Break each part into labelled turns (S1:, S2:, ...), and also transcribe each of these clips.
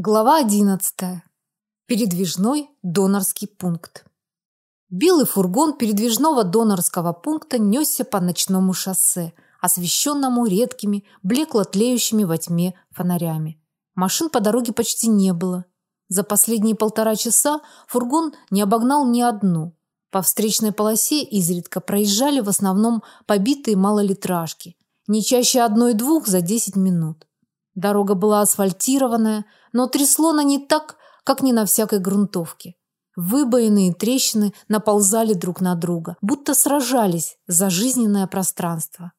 S1: Глава 11. Передвижной донорский пункт. Белый фургон передвижного донорского пункта несся по ночному шоссе, освещенному редкими, блекло тлеющими во тьме фонарями. Машин по дороге почти не было. За последние полтора часа фургон не обогнал ни одну. По встречной полосе изредка проезжали в основном побитые малолитражки, не чаще одной-двух за 10 минут. Дорога была асфальтированная, но трясло на не так, как не на всякой грунтовке. Выбоины и трещины наползали друг на друга, будто сражались за жизненное пространство.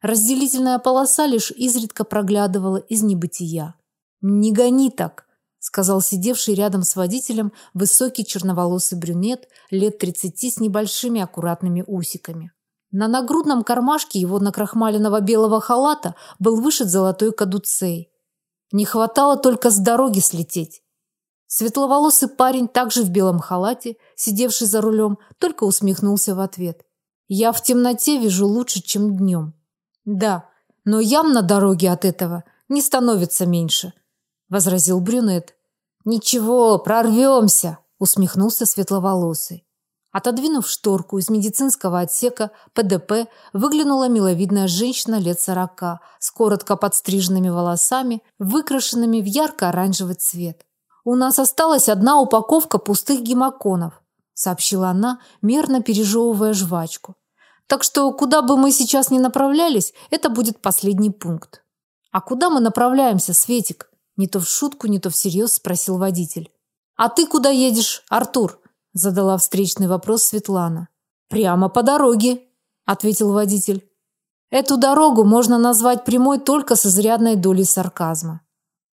S1: Разделительная полоса лишь изредка проглядывала из небытия. «Не гони так», – сказал сидевший рядом с водителем высокий черноволосый брюнет лет тридцати с небольшими аккуратными усиками. На нагрудном кармашке его накрахмаленного белого халата был вышит золотой кадуцей. Не хватало только с дороги слететь. Светловолосый парень, также в белом халате, сидевший за рулем, только усмехнулся в ответ. Я в темноте вижу лучше, чем днем. Да, но ям на дороге от этого не становится меньше, возразил брюнет. Ничего, прорвемся, усмехнулся светловолосый. Отодвинув шторку из медицинского отсека ПДП, выглянула миловидная женщина лет сорока с коротко подстриженными волосами, выкрашенными в ярко-оранжевый цвет. У нас осталась одна упаковка пустых гемоконов, сообщила она, мерно пережевывая жвачку. Так что куда бы мы сейчас ни направлялись, это будет последний пункт. А куда мы направляемся, Светик? Не то в шутку, не то всерьез спросил водитель. А ты куда едешь, Артур? Задала встречный вопрос Светлана. Прямо по дороге, ответил водитель. Эту дорогу можно назвать прямой только с изрядной долей сарказма.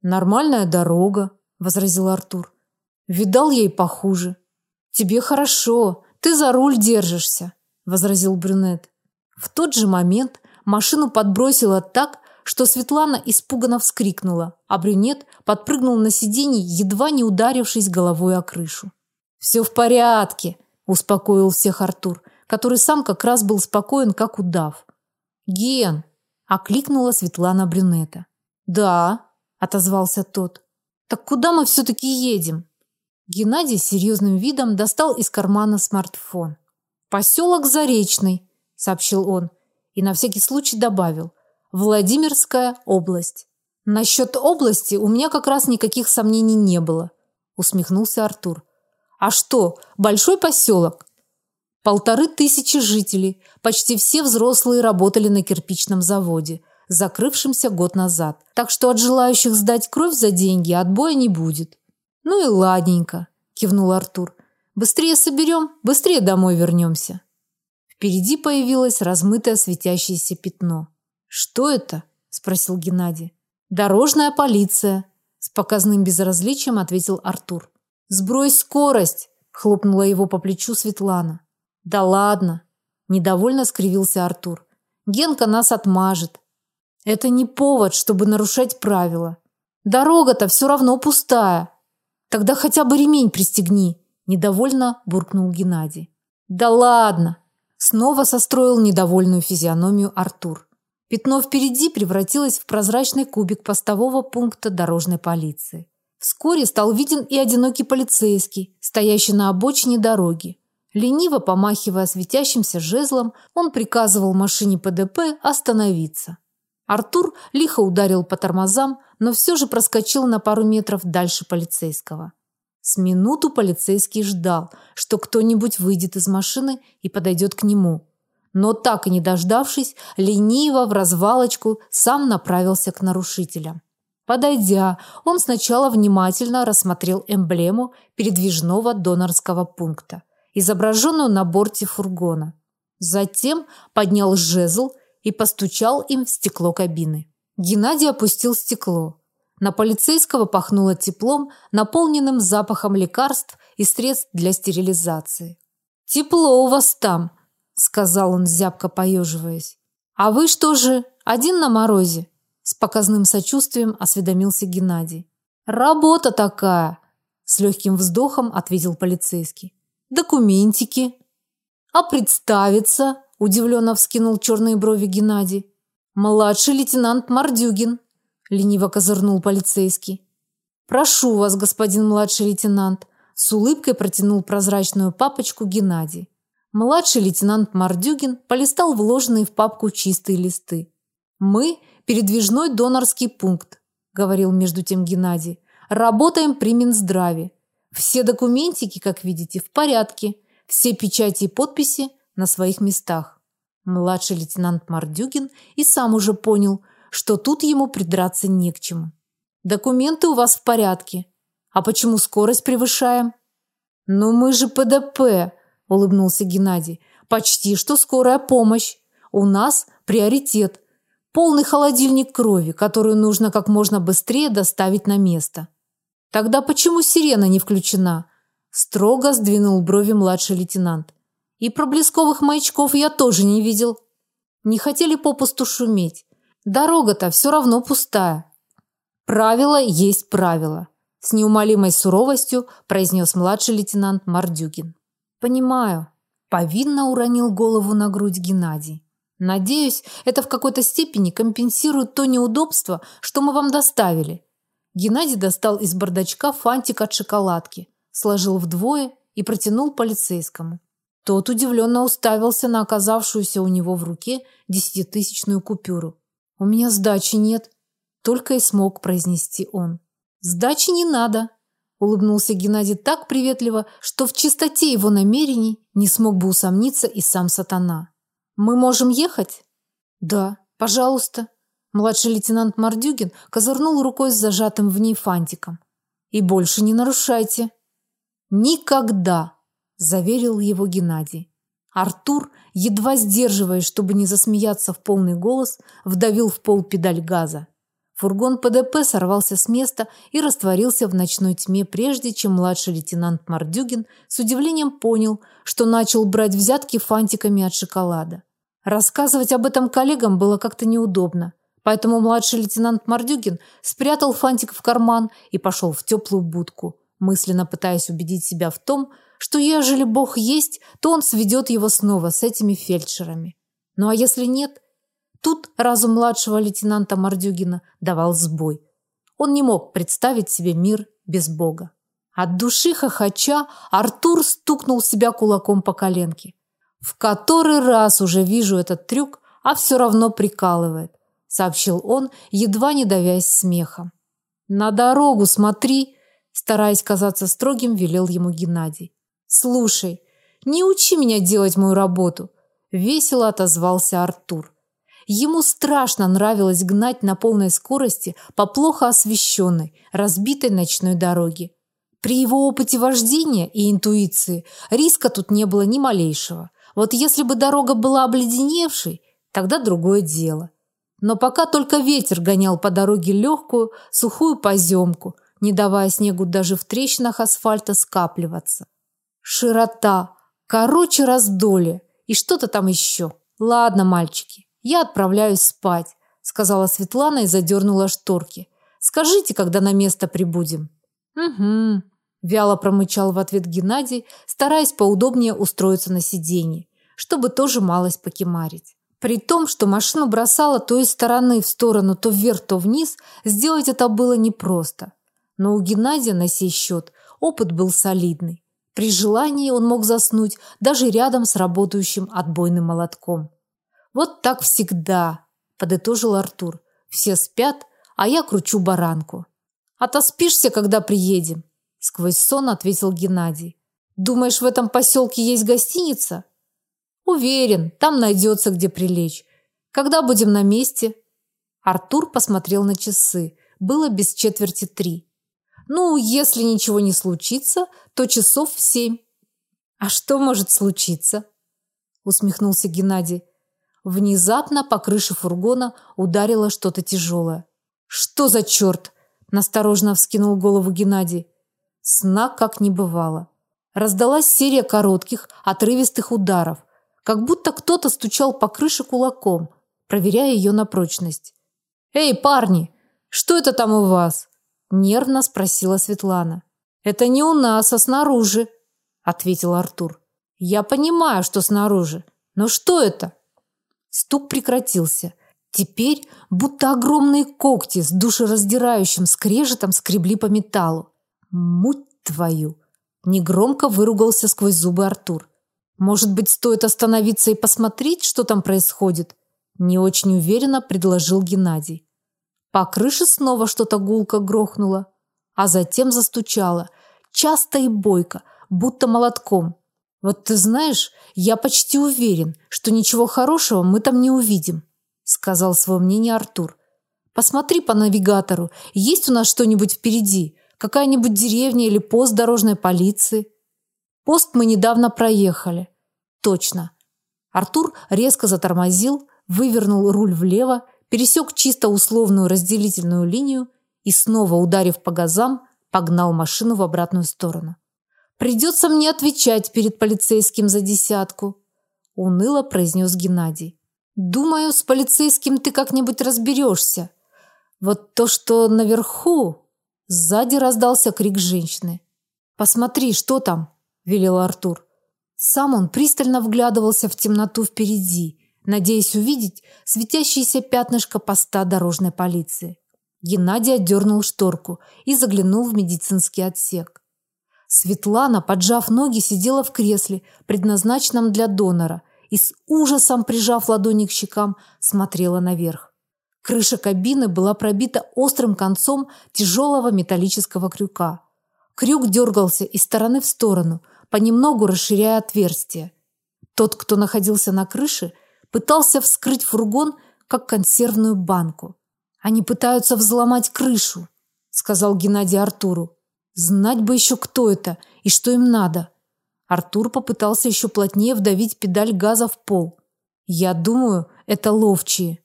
S1: Нормальная дорога, возразил Артур. Видал ей похуже. Тебе хорошо, ты за руль держишься, возразил брюнет. В тот же момент машину подбросило так, что Светлана испуганно вскрикнула, а брюнет подпрыгнул на сиденье, едва не ударившись головой о крышу. Все в порядке, успокоил всех Артур, который сам как раз был спокоен, как удав. Ген, окликнула Светлана брюнета. Да, отозвался тот. Так куда мы все таки едем? Геннадий с серьезным видом достал из кармана смартфон. Поселок Заречный, сообщил он и на всякий случай добавил: Владимирская область. Насчет области у меня как раз никаких сомнений не было, усмехнулся Артур. А что, большой поселок? Полторы тысячи жителей, почти все взрослые работали на кирпичном заводе, закрывшемся год назад. Так что от желающих сдать кровь за деньги отбоя не будет. Ну и ладненько, кивнул Артур. Быстрее соберем, быстрее домой вернемся. Впереди появилось размытое светящееся пятно. Что это? спросил Геннадий. Дорожная полиция, с показным безразличием ответил Артур. Сбрось скорость, хлопнула его по плечу Светлана. Да ладно, недовольно скривился Артур. Генка нас отмажет. Это не повод, чтобы нарушать правила. Дорога-то все равно пустая. Тогда хотя бы ремень пристегни, недовольно буркнул Геннадий. Да ладно, снова состроил недовольную физиономию Артур. Пятно впереди превратилось в прозрачный кубик постового пункта дорожной полиции. Вскоре стал виден и одинокий полицейский, стоящий на обочине дороги. Лениво помахивая светящимся жезлом, он приказывал машине ПДП остановиться. Артур лихо ударил по тормозам, но все же проскочил на пару метров дальше полицейского. С минуту полицейский ждал, что кто-нибудь выйдет из машины и подойдет к нему. Но так и не дождавшись, лениво в развалочку сам направился к нарушителям. Подойдя, он сначала внимательно рассмотрел эмблему передвижного донорского пункта, изображенную на борте фургона. Затем поднял жезл и постучал им в стекло кабины. Геннадий опустил стекло. На полицейского пахнуло теплом, наполненным запахом лекарств и средств для стерилизации. «Тепло у вас там», – сказал он, зябко поеживаясь. «А вы что же, один на морозе?» С показным сочувствием осведомился Геннадий. Работа такая, с легким вздохом ответил полицейский. Документики. А представиться? удивленно вскинул черные брови Геннадий. Младший лейтенант Мардюгин, лениво козырнул полицейский. Прошу вас, господин младший лейтенант, с улыбкой протянул прозрачную папочку Геннадий. Младший лейтенант Мордюгин полистал вложенные в папку чистые листы. Мы передвижной донорский пункт, говорил между тем Геннадий. Работаем при Минздраве. Все документики, как видите, в порядке. Все печати и подписи на своих местах. Младший лейтенант Мордюгин и сам уже понял, что тут ему придраться не к чему. Документы у вас в порядке. А почему скорость превышаем? Ну мы же ПДП, улыбнулся Геннадий. Почти что скорая помощь. У нас приоритет. Полный холодильник крови, которую нужно как можно быстрее доставить на место. Тогда почему сирена не включена? Строго сдвинул брови младший лейтенант. И проблесковых маячков я тоже не видел. Не хотели попусту шуметь. Дорога-то все равно пустая. Правило есть правило, с неумолимой суровостью произнес младший лейтенант Мордюгин. Понимаю, повинно уронил голову на грудь Геннадий. Надеюсь, это в какой-то степени компенсирует то неудобство, что мы вам доставили. Геннадий достал из бардачка фантик от шоколадки, сложил вдвое и протянул полицейскому. Тот удивленно уставился на оказавшуюся у него в руке десятитысячную купюру. У меня сдачи нет, только и смог произнести он. Сдачи не надо, улыбнулся Геннадий так приветливо, что в чистоте его намерений не смог бы усомниться и сам сатана. Мы можем ехать? Да, пожалуйста. Младший лейтенант Мордюгин козырнул рукой с зажатым в ней фантиком. И больше не нарушайте. Никогда, заверил его Геннадий. Артур, едва сдерживаясь, чтобы не засмеяться в полный голос, вдавил в пол педаль газа. Фургон ПДП сорвался с места и растворился в ночной тьме, прежде чем младший лейтенант Мордюгин с удивлением понял, что начал брать взятки фантиками от шоколада. Рассказывать об этом коллегам было как-то неудобно, поэтому младший лейтенант Мордюгин спрятал фантик в карман и пошел в теплую будку, мысленно пытаясь убедить себя в том, что ежели Бог есть, то он сведет его снова с этими фельдшерами. Ну а если нет, Тут разум младшего лейтенанта Мордюгина давал сбой. Он не мог представить себе мир без Бога. От души хохоча Артур стукнул себя кулаком по коленке. В который раз уже вижу этот трюк, а все равно прикалывает, сообщил он, едва не давясь смехом. На дорогу смотри, стараясь казаться строгим, велел ему Геннадий. Слушай, не учи меня делать мою работу, весело отозвался Артур. Ему страшно нравилось гнать на полной скорости по плохо освещенной, разбитой ночной дороге. При его опыте вождения и интуиции риска тут не было ни малейшего. Вот если бы дорога была обледеневшей, тогда другое дело. Но пока только ветер гонял по дороге легкую, сухую поземку, не давая снегу даже в трещинах асфальта скапливаться. Широта, короче раздолье и что-то там еще. Ладно, мальчики, я отправляюсь спать, сказала Светлана и задернула шторки. Скажите, когда на место прибудем. Угу, вяло промычал в ответ Геннадий, стараясь поудобнее устроиться на сиденье, чтобы тоже малость покемарить. При том, что машину бросала то из стороны в сторону, то вверх, то вниз, сделать это было непросто. Но у Геннадия на сей счет опыт был солидный. При желании он мог заснуть даже рядом с работающим отбойным молотком. Вот так всегда, подытожил Артур. Все спят, а я кручу баранку. Отоспишься, когда приедем, сквозь сон ответил Геннадий. Думаешь, в этом поселке есть гостиница? Уверен, там найдется, где прилечь. Когда будем на месте? Артур посмотрел на часы. Было без четверти три. Ну, если ничего не случится, то часов в семь. А что может случиться? усмехнулся Геннадий. Внезапно по крыше фургона ударило что-то тяжелое. Что за черт? настороженно вскинул голову Геннадий. Сна как не бывало. Раздалась серия коротких, отрывистых ударов, как будто кто-то стучал по крыше кулаком, проверяя ее на прочность. Эй, парни, что это там у вас? нервно спросила Светлана. Это не у нас, а снаружи, ответил Артур. Я понимаю, что снаружи, но что это? Стук прекратился. Теперь будто огромные когти с душераздирающим скрежетом скребли по металлу. Муть твою! Негромко выругался сквозь зубы Артур. Может быть, стоит остановиться и посмотреть, что там происходит? Не очень уверенно предложил Геннадий. По крыше снова что-то гулко грохнуло, а затем застучало, часто и бойко, будто молотком. Вот ты знаешь, я почти уверен, что ничего хорошего мы там не увидим сказал свое мнение Артур. Посмотри по навигатору, есть у нас что-нибудь впереди? Какая-нибудь деревня или пост дорожной полиции? Пост мы недавно проехали. Точно. Артур резко затормозил, вывернул руль влево, пересек чисто условную разделительную линию и снова, ударив по газам, погнал машину в обратную сторону. Придется мне отвечать перед полицейским за десятку, уныло произнес Геннадий. Думаю, с полицейским ты как-нибудь разберешься. Вот то, что наверху, сзади раздался крик женщины. Посмотри, что там, велел Артур. Сам он пристально вглядывался в темноту впереди, надеясь увидеть светящееся пятнышко поста дорожной полиции. Геннадий отдернул шторку и заглянул в медицинский отсек. Светлана, поджав ноги, сидела в кресле, предназначенном для донора – и с ужасом, прижав ладони к щекам, смотрела наверх. Крыша кабины была пробита острым концом тяжелого металлического крюка. Крюк дергался из стороны в сторону, понемногу расширяя отверстие. Тот, кто находился на крыше, пытался вскрыть фургон, как консервную банку. Они пытаются взломать крышу, сказал Геннадий Артуру. Знать бы еще кто это и что им надо. Артур попытался еще плотнее вдавить педаль газа в пол. Я думаю, это ловчие.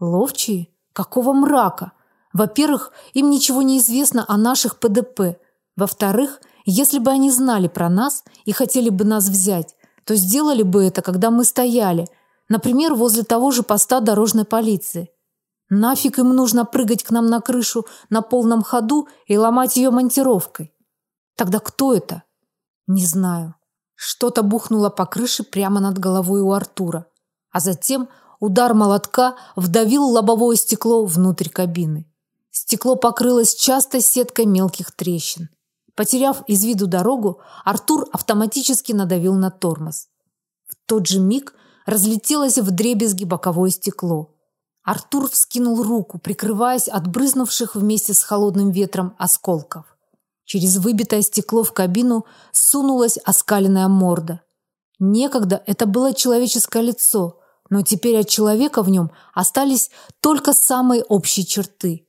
S1: Ловчие? Какого мрака? Во-первых, им ничего не известно о наших ПДП. Во-вторых, если бы они знали про нас и хотели бы нас взять, то сделали бы это, когда мы стояли, например, возле того же поста дорожной полиции. Нафиг им нужно прыгать к нам на крышу на полном ходу и ломать ее монтировкой? Тогда кто это? Не знаю. Что-то бухнуло по крыше прямо над головой у Артура, а затем удар молотка вдавил лобовое стекло внутрь кабины. Стекло покрылось частой сеткой мелких трещин. Потеряв из виду дорогу, Артур автоматически надавил на тормоз. В тот же миг разлетелось вдребезги боковое стекло. Артур вскинул руку, прикрываясь от брызнувших вместе с холодным ветром осколков. Через выбитое стекло в кабину сунулась оскаленная морда. Некогда это было человеческое лицо, но теперь от человека в нем остались только самые общие черты.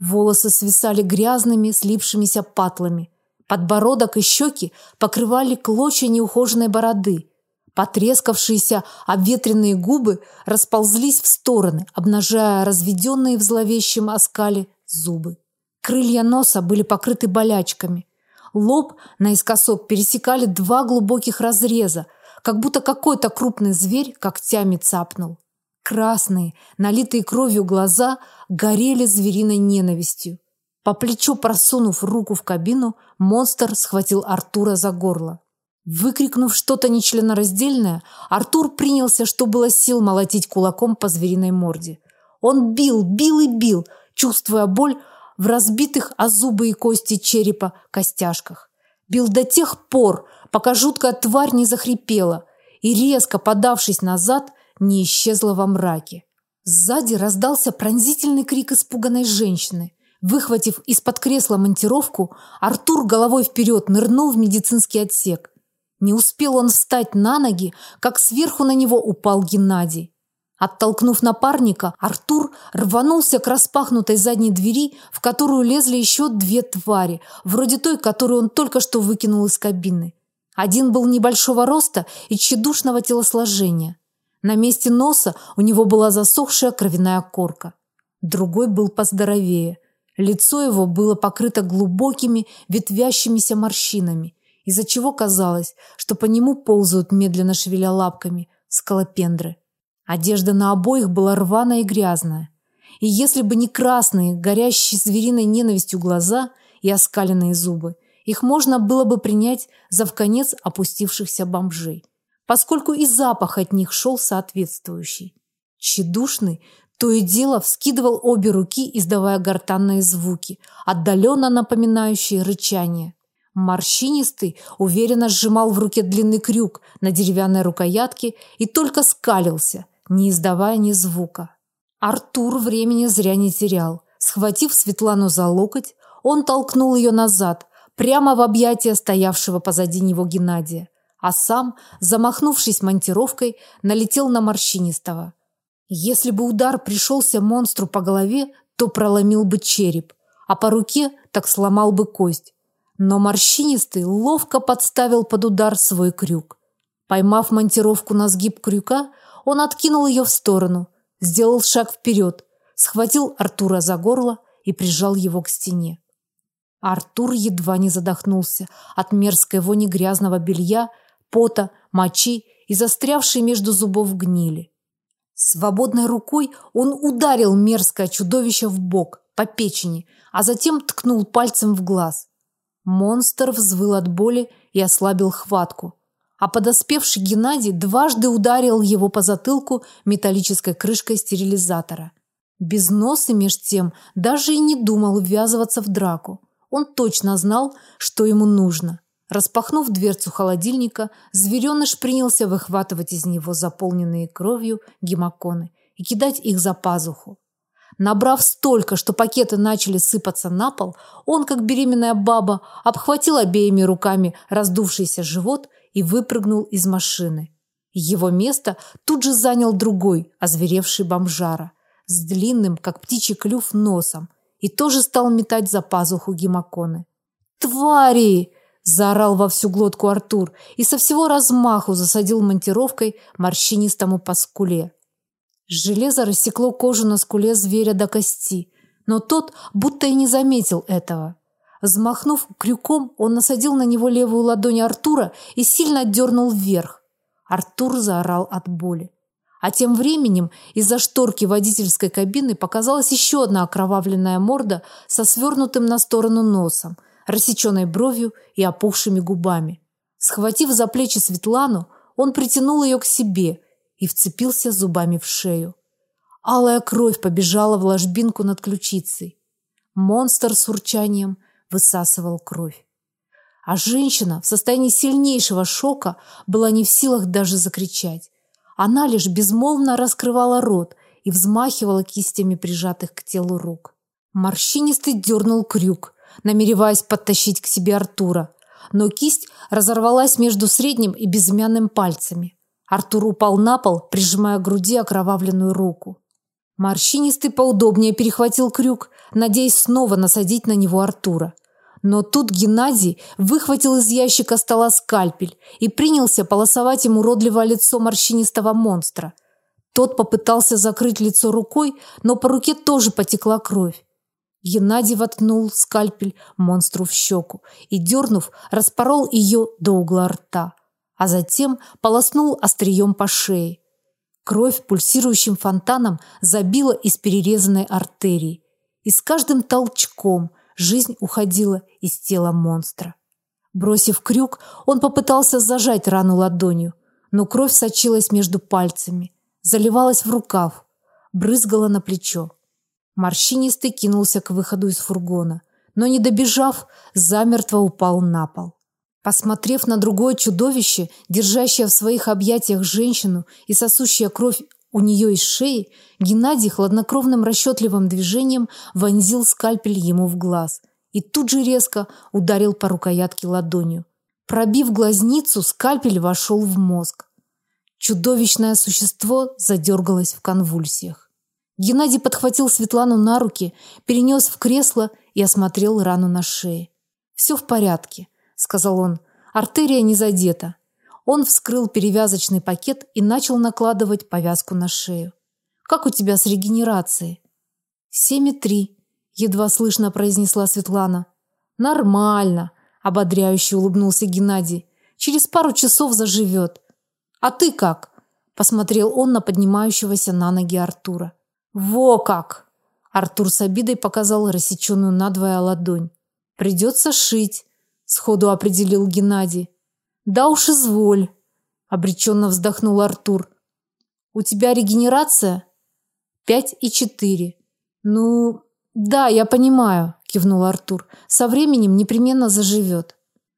S1: Волосы свисали грязными, слипшимися патлами. Подбородок и щеки покрывали клочья неухоженной бороды. Потрескавшиеся обветренные губы расползлись в стороны, обнажая разведенные в зловещем оскале зубы. Крылья носа были покрыты болячками. Лоб наискосок пересекали два глубоких разреза, как будто какой-то крупный зверь когтями цапнул. Красные, налитые кровью глаза горели звериной ненавистью. По плечу просунув руку в кабину, монстр схватил Артура за горло. Выкрикнув что-то нечленораздельное, Артур принялся, что было сил, молотить кулаком по звериной морде. Он бил, бил и бил, чувствуя боль, в разбитых о зубы и кости черепа костяшках. Бил до тех пор, пока жуткая тварь не захрипела и, резко подавшись назад, не исчезла во мраке. Сзади раздался пронзительный крик испуганной женщины. Выхватив из-под кресла монтировку, Артур головой вперед нырнул в медицинский отсек. Не успел он встать на ноги, как сверху на него упал Геннадий. Оттолкнув напарника, Артур рванулся к распахнутой задней двери, в которую лезли еще две твари, вроде той, которую он только что выкинул из кабины. Один был небольшого роста и тщедушного телосложения. На месте носа у него была засохшая кровяная корка. Другой был поздоровее. Лицо его было покрыто глубокими ветвящимися морщинами, из-за чего казалось, что по нему ползают медленно шевеля лапками скалопендры. Одежда на обоих была рваная и грязная. И если бы не красные, горящие звериной ненавистью глаза и оскаленные зубы, их можно было бы принять за вконец опустившихся бомжей, поскольку и запах от них шел соответствующий. Чедушный, То и дело вскидывал обе руки, издавая гортанные звуки, отдаленно напоминающие рычание. Морщинистый уверенно сжимал в руке длинный крюк на деревянной рукоятке и только скалился, не издавая ни звука. Артур времени зря не терял. Схватив Светлану за локоть, он толкнул ее назад, прямо в объятия стоявшего позади него Геннадия, а сам, замахнувшись монтировкой, налетел на морщинистого. Если бы удар пришелся монстру по голове, то проломил бы череп, а по руке так сломал бы кость. Но морщинистый ловко подставил под удар свой крюк. Поймав монтировку на сгиб крюка, он откинул ее в сторону, сделал шаг вперед, схватил Артура за горло и прижал его к стене. Артур едва не задохнулся от мерзкой вони грязного белья, пота, мочи и застрявшей между зубов гнили. Свободной рукой он ударил мерзкое чудовище в бок, по печени, а затем ткнул пальцем в глаз. Монстр взвыл от боли и ослабил хватку, а подоспевший Геннадий дважды ударил его по затылку металлической крышкой стерилизатора. Безносый меж тем даже и не думал ввязываться в драку. Он точно знал, что ему нужно. Распахнув дверцу холодильника, звереныш принялся выхватывать из него заполненные кровью гемоконы и кидать их за пазуху. Набрав столько, что пакеты начали сыпаться на пол, он, как беременная баба, обхватил обеими руками раздувшийся живот и выпрыгнул из машины. Его место тут же занял другой, озверевший бомжара, с длинным, как птичий клюв, носом и тоже стал метать за пазуху гемоконы. «Твари!» – заорал во всю глотку Артур и со всего размаху засадил монтировкой морщинистому по скуле. Железо рассекло кожу на скуле зверя до кости, но тот будто и не заметил этого. Взмахнув крюком, он насадил на него левую ладонь Артура и сильно отдернул вверх. Артур заорал от боли. А тем временем из-за шторки водительской кабины показалась еще одна окровавленная морда со свернутым на сторону носом, рассеченной бровью и опухшими губами. Схватив за плечи Светлану, он притянул ее к себе и вцепился зубами в шею. Алая кровь побежала в ложбинку над ключицей. Монстр с урчанием высасывал кровь. А женщина в состоянии сильнейшего шока была не в силах даже закричать. Она лишь безмолвно раскрывала рот и взмахивала кистями прижатых к телу рук. Морщинистый дернул крюк, намереваясь подтащить к себе Артура, но кисть разорвалась между средним и безымянным пальцами. Артур упал на пол, прижимая к груди окровавленную руку. Морщинистый поудобнее перехватил крюк, надеясь снова насадить на него Артура. Но тут Геннадий выхватил из ящика стола скальпель и принялся полосовать ему уродливое лицо морщинистого монстра. Тот попытался закрыть лицо рукой, но по руке тоже потекла кровь. Геннадий воткнул скальпель монстру в щеку и, дернув, распорол ее до угла рта, а затем полоснул острием по шее. Кровь пульсирующим фонтаном забила из перерезанной артерии, и с каждым толчком – Жизнь уходила из тела монстра. Бросив крюк, он попытался зажать рану ладонью, но кровь сочилась между пальцами, заливалась в рукав, брызгала на плечо. Морщинистый кинулся к выходу из фургона, но не добежав, замертво упал на пол. Посмотрев на другое чудовище, держащее в своих объятиях женщину и сосущее кровь у нее из шеи Геннадий хладнокровным расчетливым движением вонзил скальпель ему в глаз и тут же резко ударил по рукоятке ладонью. Пробив глазницу, скальпель вошел в мозг. Чудовищное существо задергалось в конвульсиях. Геннадий подхватил Светлану на руки, перенес в кресло и осмотрел рану на шее. «Все в порядке», — сказал он. «Артерия не задета. Он вскрыл перевязочный пакет и начал накладывать повязку на шею. Как у тебя с регенерацией? Семь и три, едва слышно произнесла Светлана. Нормально, ободряюще улыбнулся Геннадий. Через пару часов заживет. А ты как? посмотрел он на поднимающегося на ноги Артура. Во как! Артур с обидой показал рассеченную надвое ладонь. Придется шить, сходу определил Геннадий. Да уж изволь, обреченно вздохнул Артур. У тебя регенерация? Пять и четыре. Ну, да, я понимаю, кивнул Артур. Со временем непременно заживет.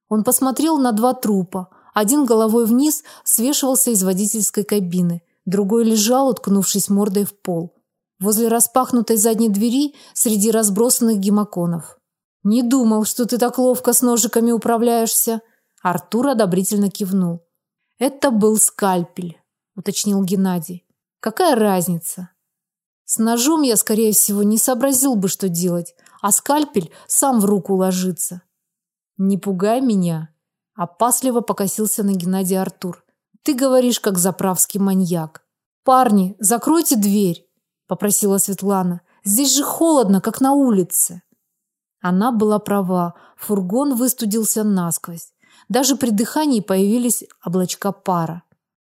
S1: Он посмотрел на два трупа. Один головой вниз свешивался из водительской кабины, другой лежал, уткнувшись мордой в пол, возле распахнутой задней двери среди разбросанных гемоконов. Не думал, что ты так ловко с ножиками управляешься, Артур одобрительно кивнул. Это был скальпель, уточнил Геннадий. Какая разница? С ножом я, скорее всего, не сообразил бы, что делать, а скальпель сам в руку ложится. Не пугай меня, опасливо покосился на Геннадия Артур. Ты говоришь как заправский маньяк. Парни, закройте дверь, попросила Светлана. Здесь же холодно, как на улице. Она была права. Фургон выстудился насквозь. Даже при дыхании появились облачка пара.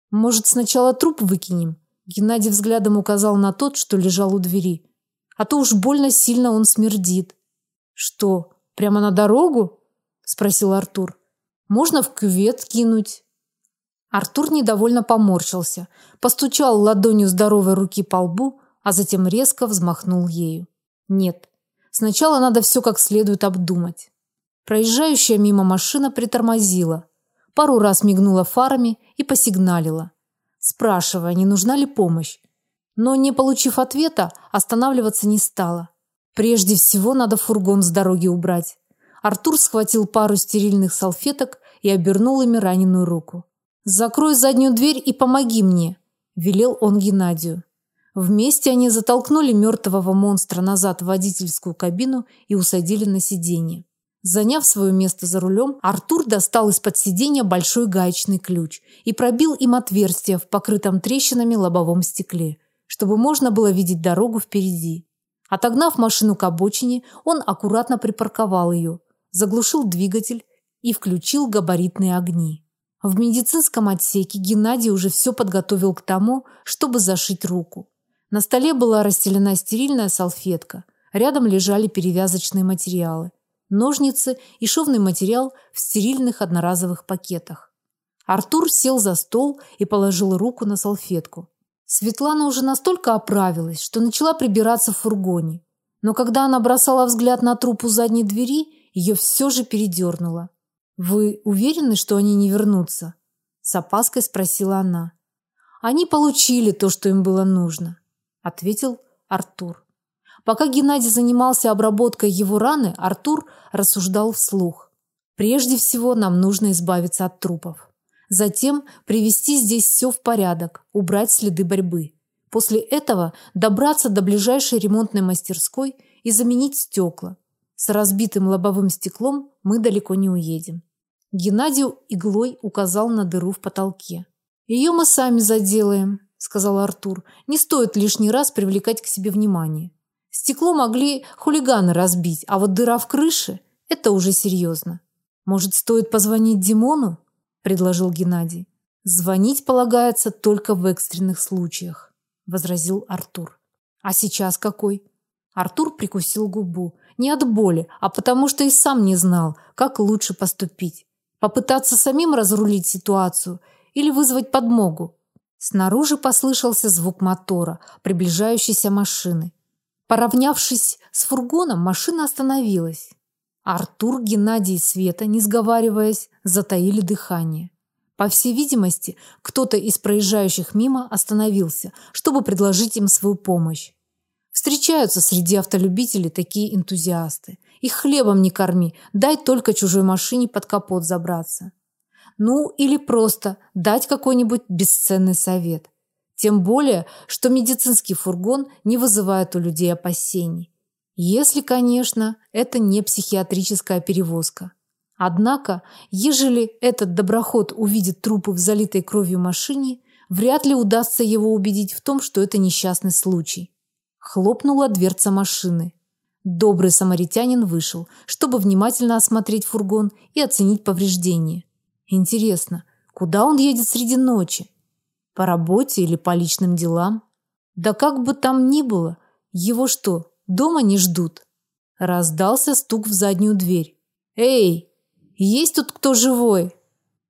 S1: Может, сначала труп выкинем? Геннадий взглядом указал на тот, что лежал у двери. А то уж больно сильно он смердит. Что, прямо на дорогу? спросил Артур. Можно в кювет кинуть. Артур недовольно поморщился, постучал ладонью здоровой руки по лбу, а затем резко взмахнул ею. Нет. Сначала надо все как следует обдумать. Проезжающая мимо машина притормозила, пару раз мигнула фарами и посигналила, спрашивая, не нужна ли помощь. Но не получив ответа, останавливаться не стала. Прежде всего надо фургон с дороги убрать. Артур схватил пару стерильных салфеток и обернул ими раненую руку. Закрой заднюю дверь и помоги мне, велел он Геннадию. Вместе они затолкнули мертвого монстра назад в водительскую кабину и усадили на сиденье. Заняв свое место за рулем, Артур достал из-под сиденья большой гаечный ключ и пробил им отверстие в покрытом трещинами лобовом стекле, чтобы можно было видеть дорогу впереди. Отогнав машину к обочине, он аккуратно припарковал ее, заглушил двигатель и включил габаритные огни. В медицинском отсеке Геннадий уже все подготовил к тому, чтобы зашить руку. На столе была расстелена стерильная салфетка. Рядом лежали перевязочные материалы ножницы и шовный материал в стерильных одноразовых пакетах. Артур сел за стол и положил руку на салфетку. Светлана уже настолько оправилась, что начала прибираться в фургоне. Но когда она бросала взгляд на труп у задней двери, ее все же передернуло. «Вы уверены, что они не вернутся?» С опаской спросила она. «Они получили то, что им было нужно», ответил Артур. Пока Геннадий занимался обработкой его раны, Артур рассуждал вслух. Прежде всего, нам нужно избавиться от трупов. Затем привести здесь все в порядок, убрать следы борьбы. После этого добраться до ближайшей ремонтной мастерской и заменить стекла. С разбитым лобовым стеклом мы далеко не уедем. Геннадий иглой указал на дыру в потолке. Ее мы сами заделаем, сказал Артур. Не стоит лишний раз привлекать к себе внимание. Стекло могли хулиганы разбить, а вот дыра в крыше – это уже серьезно. Может, стоит позвонить Димону? предложил Геннадий. Звонить полагается только в экстренных случаях, возразил Артур. А сейчас какой? Артур прикусил губу. Не от боли, а потому что и сам не знал, как лучше поступить. Попытаться самим разрулить ситуацию или вызвать подмогу. Снаружи послышался звук мотора приближающейся машины. Поравнявшись с фургоном, машина остановилась. Артур, Геннадий и Света, не сговариваясь, затаили дыхание. По всей видимости, кто-то из проезжающих мимо остановился, чтобы предложить им свою помощь. Встречаются среди автолюбителей такие энтузиасты. Их хлебом не корми, дай только чужой машине под капот забраться. Ну, или просто дать какой-нибудь бесценный совет. Тем более, что медицинский фургон не вызывает у людей опасений. Если, конечно, это не психиатрическая перевозка. Однако, ежели этот доброход увидит трупы в залитой кровью машине, вряд ли удастся его убедить в том, что это несчастный случай. Хлопнула дверца машины. Добрый самаритянин вышел, чтобы внимательно осмотреть фургон и оценить повреждения. Интересно, куда он едет среди ночи? По работе или по личным делам? Да как бы там ни было, его что, дома не ждут? Раздался стук в заднюю дверь. Эй, есть тут кто живой?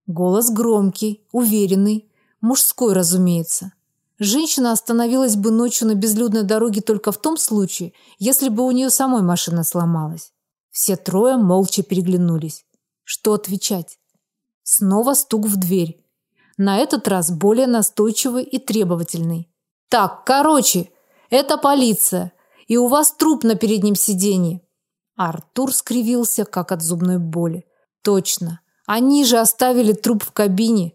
S1: Голос громкий, уверенный, мужской, разумеется. Женщина остановилась бы ночью на безлюдной дороге только в том случае, если бы у нее самой машина сломалась. Все трое молча переглянулись. Что отвечать? Снова стук в дверь. На этот раз более настойчивый и требовательный. Так, короче, это полиция, и у вас труп на переднем сиденье. Артур скривился, как от зубной боли. Точно. Они же оставили труп в кабине.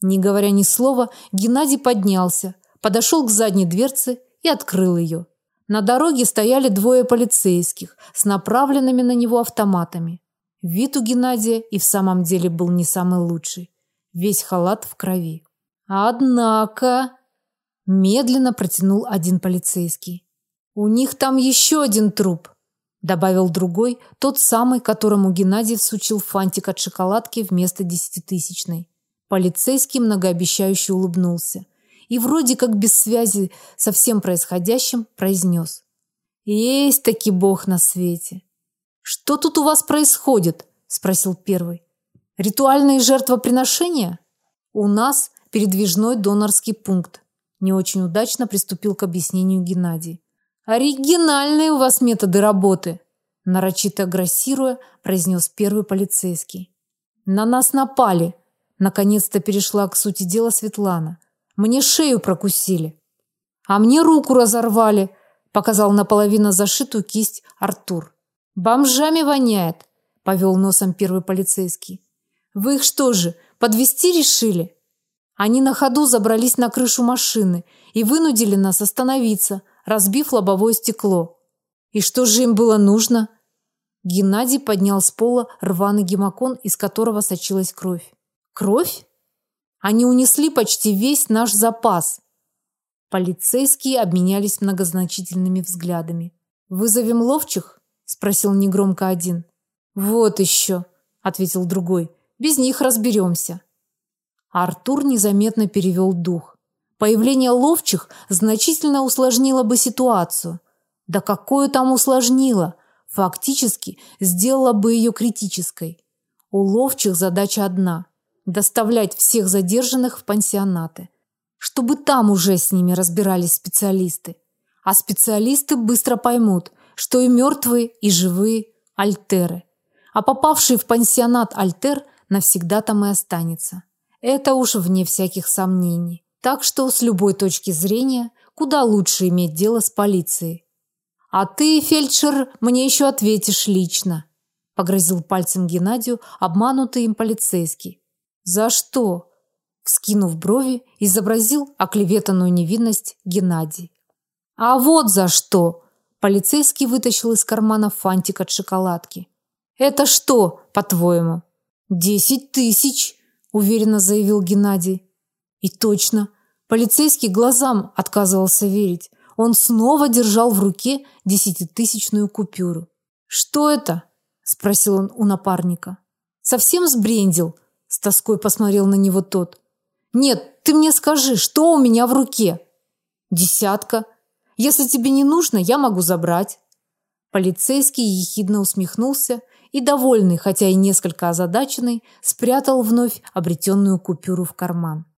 S1: Не говоря ни слова, Геннадий поднялся, подошел к задней дверце и открыл ее. На дороге стояли двое полицейских с направленными на него автоматами. Вид у Геннадия и в самом деле был не самый лучший. Весь халат в крови. Однако, медленно протянул один полицейский. У них там еще один труп, добавил другой, тот самый, которому Геннадий всучил фантик от шоколадки вместо десятитысячной. Полицейский многообещающе улыбнулся и вроде как без связи со всем происходящим произнес. Есть таки Бог на свете. Что тут у вас происходит? спросил первый. Ритуальные жертвоприношения? У нас передвижной донорский пункт. Не очень удачно приступил к объяснению Геннадий. Оригинальные у вас методы работы, нарочито агрессируя, произнес первый полицейский. На нас напали. Наконец-то перешла к сути дела Светлана. Мне шею прокусили. А мне руку разорвали, показал наполовину зашитую кисть Артур. Бомжами воняет, повел носом первый полицейский. Вы их что же, подвести решили? Они на ходу забрались на крышу машины и вынудили нас остановиться, разбив лобовое стекло. И что же им было нужно? Геннадий поднял с пола рваный гемокон, из которого сочилась кровь. Кровь? Они унесли почти весь наш запас. Полицейские обменялись многозначительными взглядами. Вызовем ловчих? спросил негромко один. Вот еще, ответил другой. Без них разберемся. Артур незаметно перевел дух. Появление ловчих значительно усложнило бы ситуацию. Да какое там усложнило? Фактически сделало бы ее критической. У ловчих задача одна доставлять всех задержанных в пансионаты, чтобы там уже с ними разбирались специалисты. А специалисты быстро поймут, что и мертвые, и живые альтеры. А попавший в пансионат альтер навсегда там и останется. Это уж вне всяких сомнений. Так что с любой точки зрения куда лучше иметь дело с полицией. А ты, фельдшер, мне еще ответишь лично, погрозил пальцем Геннадию обманутый им полицейский. За что? Вскинув брови, изобразил оклеветанную невинность Геннадий. А вот за что. Полицейский вытащил из кармана фантик от шоколадки. Это что, по-твоему? Десять тысяч, уверенно заявил Геннадий. И точно, полицейский глазам отказывался верить. Он снова держал в руке десятитысячную купюру. Что это? спросил он у напарника. Совсем сбрендил? С тоской посмотрел на него тот. Нет, ты мне скажи, что у меня в руке? Десятка. Если тебе не нужно, я могу забрать. Полицейский ехидно усмехнулся и довольный, хотя и несколько озадаченный, спрятал вновь обретенную купюру в карман.